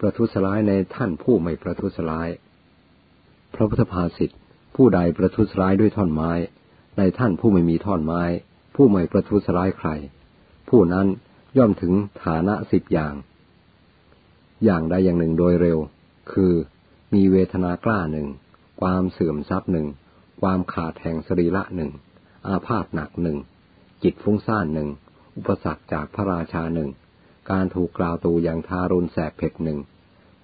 ประทุษร้ายในท่านผู้ไม่ประทุษร้าย พระพุทธภาษิตผู้ใดประทุษร้ายด้วยท่อนไม้ ในท่านผู้ไม่มีท่อนไม้ ผู้ไม่ประทุษร้ายใคร ผู้นั้นย่อมถึงฐานะสิบอย่าง อย่างใดอย่างหนึ่งโดยเร็ว คือมีเวทนากล้าหนึ่ง ความเสื่อมทรัพย์หนึ่ง ความขาดแห่งสรีระหนึ่ง อาพาธหนักหนึ่ง จิตฟุ้งซ่านหนึ่ง อุปสรรคจากพระราชาหนึ่ง การถูกกล่าวตูอย่างทารุณแสบเผ็ดหนึ่ง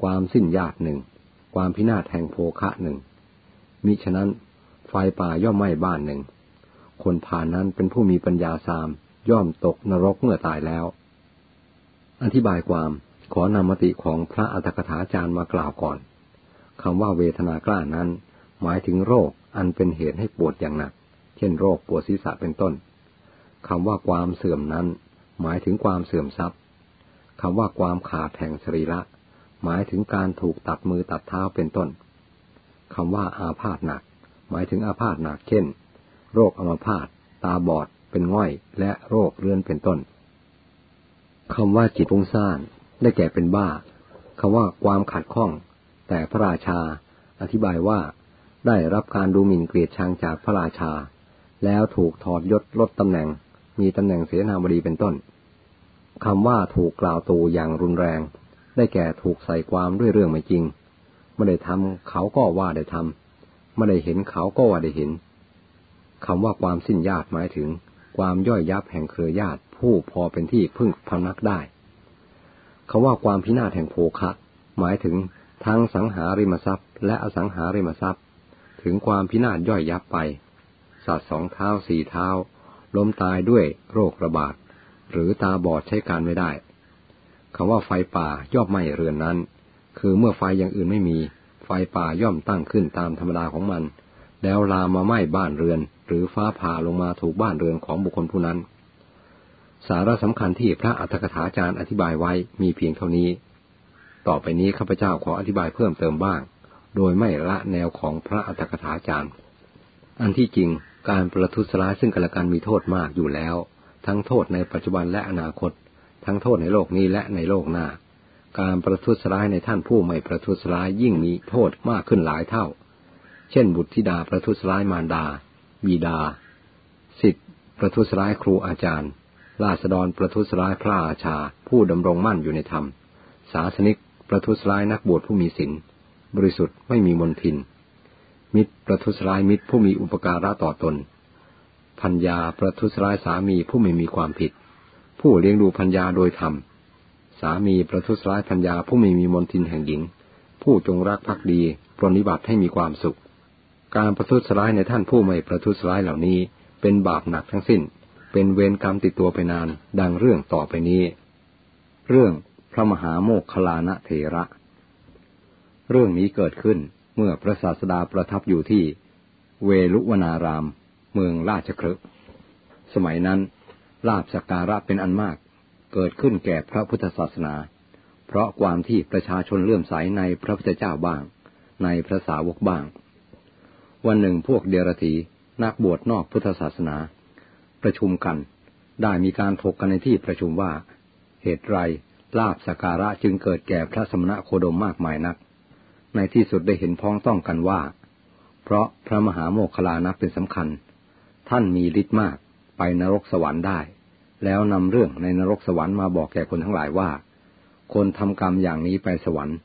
ความสิ้นญาติหนึ่ง ความพินาศแห่งโภคะหนึ่ง มิฉะนั้นไฟป่าย่อมไหม้บ้านหนึ่ง คนผ่านนั้นเป็นผู้มีปัญญาสาม ย่อมตกนรกเมื่อตายแล้ว อธิบายความขอนำมติของพระอัตถกถาจารย์มากล่าวก่อนคำว่าเวทนากล้านั้น หมายถึงโรคอันเป็นเหตุให้ปวดอย่างหนัก เช่นโรคปวดศีรษะเป็นต้นคำว่าความเสื่อมนั้น หมายถึงความเสื่อมทรัพย์ คำว่าความขาดแห่งสรีระ หมายถึงการถูกตัดมือตัดเท้าเป็นต้นคำว่าอาพาธหนัก หมายถึงอาพาธหนักเช่น โรคอัมพาตตาบอด เป็นง่อย และโรคเรื้อนเป็นต้นคำว่าจิตฟุ้งซ่านได้แก่เป็นบ้าคำว่าความขัดข้อง แต่พระราชา อธิบายว่า ได้รับการดูหมิ่นเกลียดชังจากพระราชา แล้วถูกถอดยศลดตำแหน่ง มีตำแหน่งเสนาบดีเป็นต้น คำว่าถูกกล่าวตูอย่างรุนแรง ได้แก่ถูกใส่ความด้วยเรื่องไม่จริง ไม่ได้ทำเขาก็ว่าได้ทำไม่ได้เห็นเขาก็ว่าได้เห็นคำว่าความสิ้นญาติหมายถึง ความย่อยยับแห่งเครือญาติผู้พอเป็นที่พึ่งพำนักได้คำว่าความพินาศแห่งโภคะ หมายถึงทั้งสังหาริมทรัพย์ และอสังหาริมทรัพย์ ถึงความพินาศย่อยยับไปสัตว์สองเท้าสี่เท้า ล้มตายด้วยโรคระบาด หรือตาบอดใช้การไม่ได้คำว่าไฟป่าย่อมไหม้เรือนนั้น คือเมื่อไฟอย่างอื่นไม่มี ไฟป่าย่อมตั้งขึ้นตามธรรมดาของมัน แล้วลามมาไหม้บ้านเรือน หรือฟ้าผ่าลงมาถูกบ้านเรือนของบุคคลผู้นั้น สาระสำคัญที่พระอัฏฐกถาจารย์อธิบายไว้มีเพียงเท่านี้ ต่อไปนี้ข้าพเจ้าขออธิบายเพิ่มเติมบ้าง โดยไม่ละแนวของพระอัตถกถาจารย์ อันที่จริงการประทุษร้ายซึ่งกันและกันมีโทษมากอยู่แล้ว ทั้งโทษในปัจจุบันและอนาคต ทั้งโทษในโลกนี้และในโลกหน้า การประทุษร้ายในท่านผู้ไม่ประทุษร้ายยิ่งมีโทษมากขึ้นหลายเท่า เช่น บุตรธิดาประทุษร้ายมารดา บิดา สิทธิประทุษร้ายครูอาจารย์ ราษฎรประทุษร้ายพระอาชา ผู้ดำรงมั่นอยู่ในธรรม ศาสนิกประทุษร้ายนักบวชผู้มีศีล บริสุทธิ์ไม่มีมนทิน มิตรประทุษร้ายมิตรผู้มีอุปการะต่อตน พัญญาประทุษร้ายสามีผู้ไม่มีความผิด ผู้เลี้ยงดูพัญญาโดยธรรม สามีประทุษร้ายพัญญาผู้ไม่มีมนทินแห่งหญิง ผู้จงรักภักดีปรนิบัติให้มีความสุข การประทุษร้ายในท่านผู้ไม่ประทุษร้ายเหล่านี้เป็นบาปหนักทั้งสิ้น เป็นเวรกรรมติดตัวไปนาน ดังเรื่องต่อไปนี้ เรื่องพระมหาโมคคลานะเถระ เรื่องนี้เกิดขึ้นเมื่อพระศาสดาประทับอยู่ที่เวลุวนาราม เมืองราชครึสมัยนั้นลาบสักการะเป็นอันมากเกิดขึ้นแก่พระพุทธศาสนา เพราะความที่ประชาชนเลื่อมใสในพระพุทธเจ้าบ้าง ในพระสาวกบ้าง วันหนึ่งพวกเดรธีนักบวชนอกพุทธศาสนา ประชุมกัน ได้มีการถกกันในที่ประชุมว่า เหตุไรลาบสการะจึงเกิดแก่พระสมณะโคดมมากมายนัก ในที่สุดได้เห็นพ้องต้องกันว่า เพราะพระมหาโมคคลานะเป็นสำคัญ ท่านมีฤทธิ์มาก ไปนรกสวรรค์ได้ แล้วนำเรื่องในนรกสวรรค์มาบอกแก่คนทั้งหลายว่า คนทำกรรมอย่างนี้ไปสวรรค์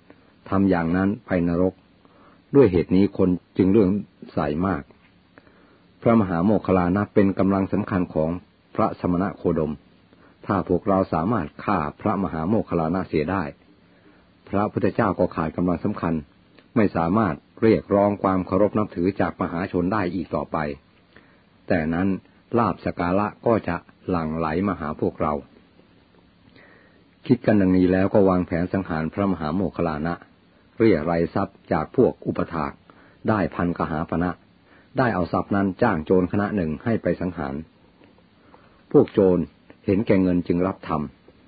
ทำอย่างนั้นไปนรก ด้วยเหตุนี้คนจึงเรื่องใส่มาก พระมหาโมคคลานะเป็นกำลังสำคัญของพระสมณะโคดม ถ้าพวกเราสามารถฆ่าพระมหาโมคคลานะเสียได้ พระพุทธเจ้าก็ขาดกำลังสำคัญ ไม่สามารถเรียกร้องความเคารพนับถือจากมหาชนได้อีกต่อไป แต่นั้นลาบสกาละก็จะหลั่งไหลมาหาพวกเรา คิดกันดังนี้แล้วก็วางแผนสังหารพระมหาโมคลานะ เรียไรทรัพย์จากพวกอุปถากได้พันกหาปณะ ได้เอาทรัพย์นั้นจ้างโจรคณะหนึ่งให้ไปสังหาร พวกโจรเห็นแก่เงินจึงรับท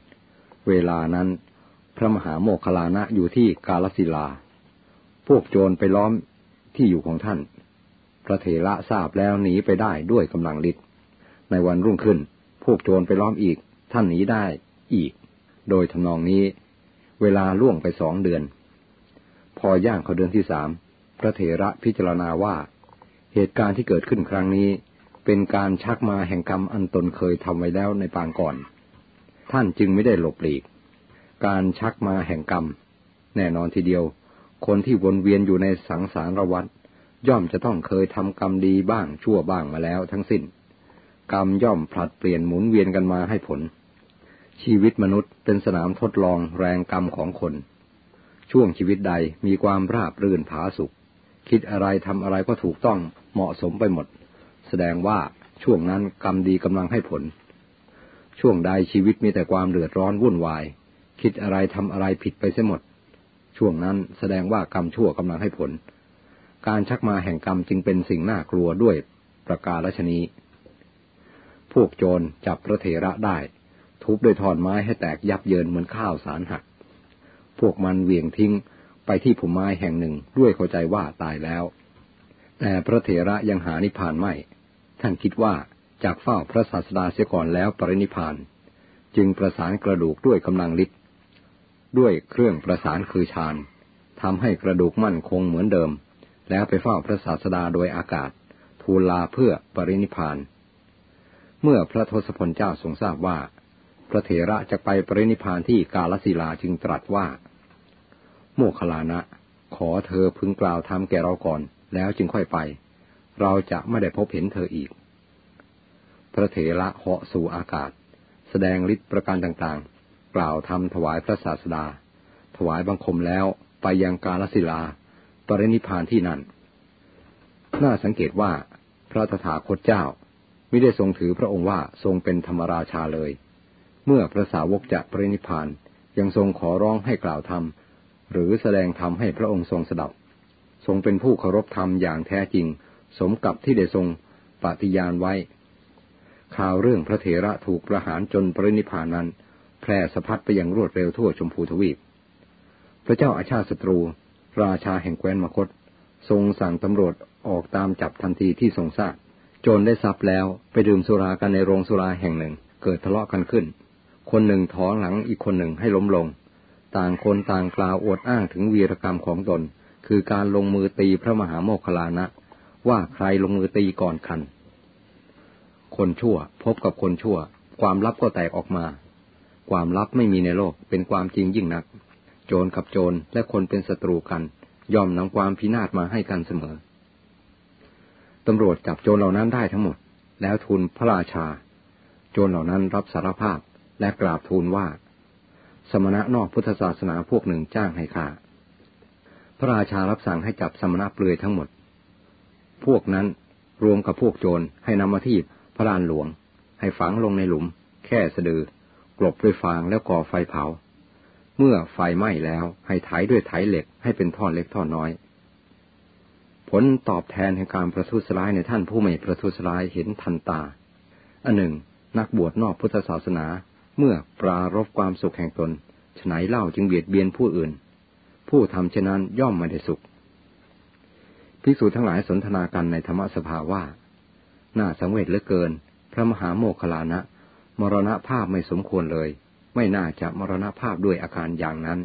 ำเวลานั้น พระมหาโมคคลานะอยู่ที่กาลสิลา พวกโจรไปล้อมที่อยู่ของท่าน พระเถระทราบแล้วหนีไปได้ด้วยกำลังฤทธิ์ในวันรุ่งขึ้น พวกโจรไปล้อมอีก ท่านหนีได้อีก โดยทำนองนี้เเวลาล่วงไปสองเดือน พอย่างเขาเดือนที่สามพระเถระพิจารณาว่า เหตุการณ์ที่เกิดขึ้นครั้งนี้ เป็นการชักมาแห่งกรรมอันตนเคยทำไว้แล้วในปางก่อน ท่านจึงไม่ได้หลบหลีก การชักมาแห่งกรรม แน่นอนทีเดียว คนที่วนเวียนอยู่ในสังสารวัฏ ย่อมจะต้องเคยทำกรรมดีบ้างชั่วบ้างมาแล้วทั้งสิ้น กรรมย่อมผลัดเปลี่ยนหมุนเวียนกันมาให้ผล ชีวิตมนุษย์เป็นสนามทดลองแรงกรรมของคน ช่วงชีวิตใดมีความราบรื่นผาสุข คิดอะไรทำอะไรก็ถูกต้องเหมาะสมไปหมด แสดงว่าช่วงนั้นกรรมดีกำลังให้ผล ช่วงใดชีวิตมีแต่ความเดือดร้อนวุ่นวาย คิดอะไรทำอะไรผิดไปเสียหมด ช่วงนั้นแสดงว่ากรรมชั่วกำลังให้ผล การชักมาแห่งกรรมจึงเป็นสิ่งน่ากลัวด้วยประการลชนีพวกโจรจับพระเถระได้ ทุบด้วยทอนไม้ให้แตกยับเยินเหมือนข้าวสารหัก พวกมันเหวี่ยงทิ้งไปที่ผุมไม้แห่งหนึ่งด้วยเข้าใจว่าตายแล้ว แต่พระเถระยังหานิพพานไม่ ท่านคิดว่าจากเฝ้าพระศาสดาเสียก่อนแล้วปรินิพพาน จึงประสานกระดูกด้วยกำลังฤทธิ์ด้วยเครื่องประสานคือฌานทำให้กระดูกมั่นคงเหมือนเดิม แล้วไปเฝ้าพระศาสดาโดยอากาศ ทูลลาเพื่อปรินิพาน เมื่อพระทศพลเจ้าทรงทราบว่า พระเถระจะไปปรินิพานที่กาลสิลาจึงตรัสว่า โมคลานะ ขอเธอพึงกล่าวทำแก่เราก่อน แล้วจึงค่อยไป เราจะไม่ได้พบเห็นเธออีก พระเถระเหาะสู่อากาศ แสดงฤทธิประการต่างๆ กล่าวทำถวายพระศาสดา ถวายบังคมแล้วไปยังกาลสิลา ปรินิพานที่นั่น น่าสังเกตว่าพระตถาคตเจ้าไม่ได้ทรงถือพระองค์ว่าทรงเป็นธรรมราชาเลย เมื่อพระสาวกจะปรินิพานยังทรงขอร้องให้กล่าวธรรมหรือแสดงธรรมให้พระองค์ทรงสดับ ทรงเป็นผู้เคารพธรรมอย่างแท้จริง สมกับที่ได้ทรงปฏิญาณไว้ ข่าวเรื่องพระเถระถูกประหารจนปรินิพานนั้น แพร่สะพัดไปอย่างรวดเร็วทั่วชมพูทวีป พระเจ้าอาชาติศัตรู ราชาแห่งแคว้นมคต ทรงสั่งตำรวจออกตามจับทันทีที่ทรงทราบโจรได้ทรัพย์แล้วไปดื่มสุรากันในโรงสุราแห่งหนึ่ง เกิดทะเลาะกันขึ้น คนหนึ่งถอหลังอีกคนหนึ่งให้ล้มลง ต่างคนต่างกล่าวอวดอ้างถึงวีรกรรมของตน คือการลงมือตีพระมหาโมคคลานะ ว่าใครลงมือตีก่อนคัน คนชั่วพบกับคนชั่ว ความลับก็แตกออกมา ความลับไม่มีในโลกเป็นความจริงยิ่งนัก โจรกับโจรและคนเป็นศัตรูกัน ย่อมนำความพินาศมาให้กันเสมอ ตำรวจจับโจรเหล่านั้นได้ทั้งหมด แล้วทูลพระราชา โจรเหล่านั้นรับสารภาพและกราบทูลว่า สมณะนอกพุทธศาสนาพวกหนึ่งจ้างให้ฆ่าพระราชารับสั่งให้จับสมณะเปลือยทั้งหมด พวกนั้นรวมกับพวกโจรให้นำมาที่พระลานหลวง ให้ฝังลงในหลุม แค่สะดือกลบด้วยฟางแล้วก่อไฟเผา เมื่อไฟไหม้แล้วให้ไถด้วยไถเหล็กให้เป็นท่อนเล็กท่อนน้อย ผลตอบแทนแห่งการประทุษร้ายในท่านผู้ไม่ประทุษร้ายเห็นทันตา อันหนึ่ง นักบวชนอกพุทธศาสนา เมื่อปรารบความสุขแห่งตนฉไนเล่าจึงเบียดเบียนผู้อื่น ผู้ทำเช่นนั้นย่อมไม่ได้สุขภิกษุทั้งหลายสนทนากันในธรรมสภาว่า น่าสังเวชเหลือเกิน พระมหาโมคคลานะ มรณภาพไม่สมควรเลย ไม่น่าจะมรณภาพด้วยอาการอย่างนั้น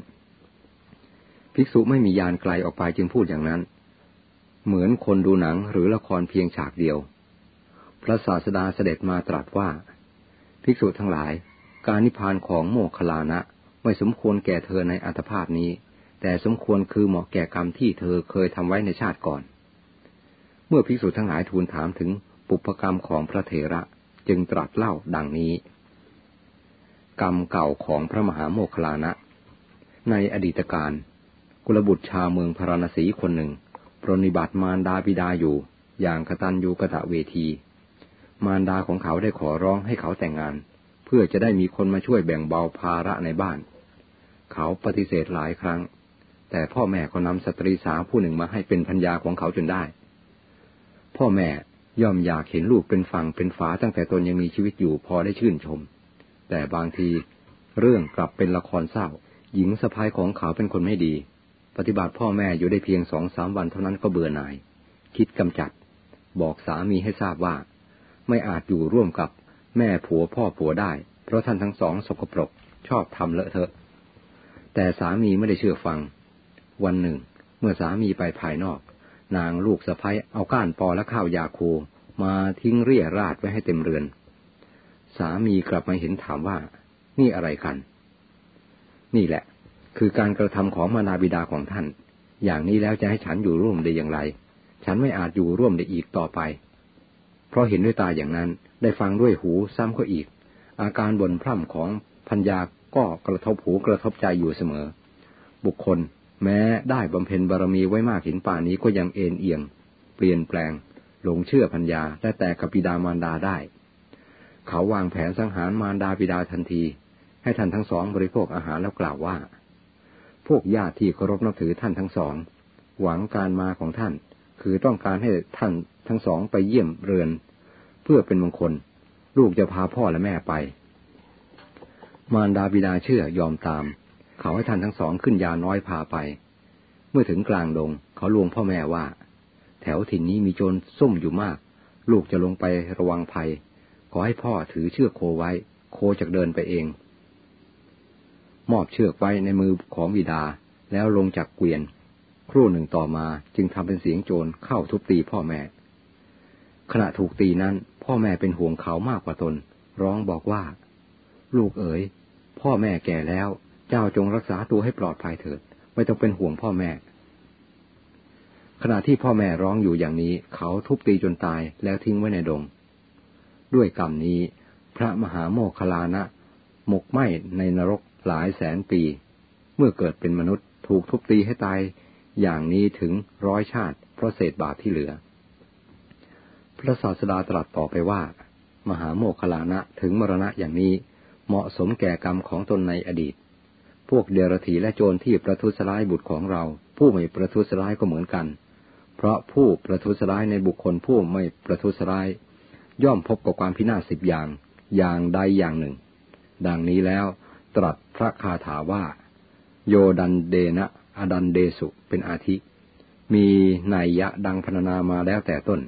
ภิกษุไม่มียานไกลออกไปจึงพูดอย่างนั้น เหมือนคนดูหนังหรือละครเพียงฉากเดียว พระศาสดาเสด็จมาตรัสว่า ภิกษุทั้งหลาย การนิพพานของโมคลานะไม่สมควรแก่เธอในอัตภาพนี้ แต่สมควรคือเหมาะแก่กรรมที่เธอเคยทำไว้ในชาติก่อน เมื่อภิกษุทั้งหลายทูลถามถึงปุพกรรมของพระเถระจึงตรัสเล่าดังนี้ กรรมเก่าของพระมหาโมคลานะ ในอดีตการ กุลบุตรชาวเมืองพาราณสีคนหนึ่ง ปรนิบัติมารดาบิดาอยู่ อย่างกตัญญูกะตะเวที มารดาของเขาได้ขอร้องให้เขาแต่งงาน เพื่อจะได้มีคนมาช่วยแบ่งเบาภาระในบ้าน เขาปฏิเสธหลายครั้ง แต่พ่อแม่ก็นำสตรีสาวผู้หนึ่งมาให้เป็นพัญญาของเขาจนได้ พ่อแม่ย่อมอยากเห็นลูกเป็นฝั่งเป็นฝาตั้งแต่ตนยังมีชีวิตอยู่พอได้ชื่นชม แต่บางทีเรื่องกลับเป็นละครเศร้า หญิงสะพ้ายของเขาเป็นคนไม่ดี ปฏิบัติพ่อแม่อยู่ได้เพียงสองสามวันเท่านั้นก็เบื่อหน่าย คิดกำจัด บอกสามีให้ทราบว่า ไม่อาจอยู่ร่วมกับแม่ผัวพ่อผัวได้ เพราะท่านทั้งสองสกปรก ชอบทำเลอะเทอะ แต่สามีไม่ได้เชื่อฟัง วันหนึ่ง เมื่อสามีไปภายนอก นางลูกสะพ้ยเอาก้านปอและข้าวยาคูมาทิ้งเรี่ยราดไว้ให้เต็มเรือน สามีกลับมาเห็นถามว่า นี่อะไรกัน นี่แหละ คือการกระทำของมานาบิดาของท่าน อย่างนี้แล้วจะให้ฉันอยู่ร่วมได้อย่างไร ฉันไม่อาจอยู่ร่วมได้อีกต่อไป เพราะเห็นด้วยตาอย่างนั้น ได้ฟังด้วยหูซ้ำก็อีก อาการบ่นพร่ำของพัญญาก็กระทบหูกระทบใจอยู่เสมอ บุคคล แม้ได้บำเพ็ญบารมีไว้มากหินป่านี้ก็ยังเอ็นเอียง เปลี่ยนแปลง หลงเชื่อพัญญาและแต่กับปิดามารดาได้ เขาวางแผนสังหารมารดาบิดาทันที ให้ท่านทั้งสองบริโภคอาหารแล้วกล่าวว่า พวกญาติที่เคารพนับถือท่านทั้งสอง หวังการมาของท่าน คือต้องการให้ท่านทั้งสองไปเยี่ยมเรือน เพื่อเป็นมงคล ลูกจะพาพ่อและแม่ไป มารดาบิดาเชื่อยอมตาม เขาให้ท่านทั้งสองขึ้นยาน้อยพาไป เมื่อถึงกลางดง เขาลวงพ่อแม่ว่า แถวถิ่นนี้มีโจรซุ่มอยู่มาก ลูกจะลงไประวังภัย ขอให้พ่อถือเชือกโคไว้ โคจะเดินไปเอง มอบเชือกไว้ในมือของบิดาแล้วลงจากเกวียน ครู่หนึ่งต่อมาจึงทำเป็นเสียงโจรเข้าทุบตีพ่อแม่ ขณะถูกตีนั้น พ่อแม่เป็นห่วงเขามากกว่าตน ร้องบอกว่า ลูกเอ๋ย พ่อแม่แก่แล้ว เจ้าจงรักษาตัวให้ปลอดภัยเถิด ไม่ต้องเป็นห่วงพ่อแม่ ขณะที่พ่อแม่ร้องอยู่อย่างนี้ เขาทุบตีจนตายแล้วทิ้งไว้ในดง ด้วยกรรมนี้ พระมหาโมคคลานะ หมกไหมในนรกหลายแสนปี เมื่อเกิดเป็นมนุษย์ถูกทุบตีให้ตาย อย่างนี้ถึงร้อยชาติเพราะเศษบาปที่เหลือ พระศาสดาตรัสต่อไปว่า มหาโมคคลานะถึงมรณะอย่างนี้ เหมาะสมแก่กรรมของตนในอดีต พวกเดรธีและโจรที่ประทุษร้ายบุตรของเรา ผู้ไม่ประทุษร้ายก็เหมือนกัน เพราะผู้ประทุษร้ายในบุคคลผู้ไม่ประทุษร้าย ย่อมพบกับความพินาศสิบอย่าง อย่างใดอย่างหนึ่ง ดังนี้แล้วตรัสพระคาถาว่า โยดันเดนะอดันเดสุเป็นอาทิ มีนัยยะดังพรรณนามาแล้วแต่ต้น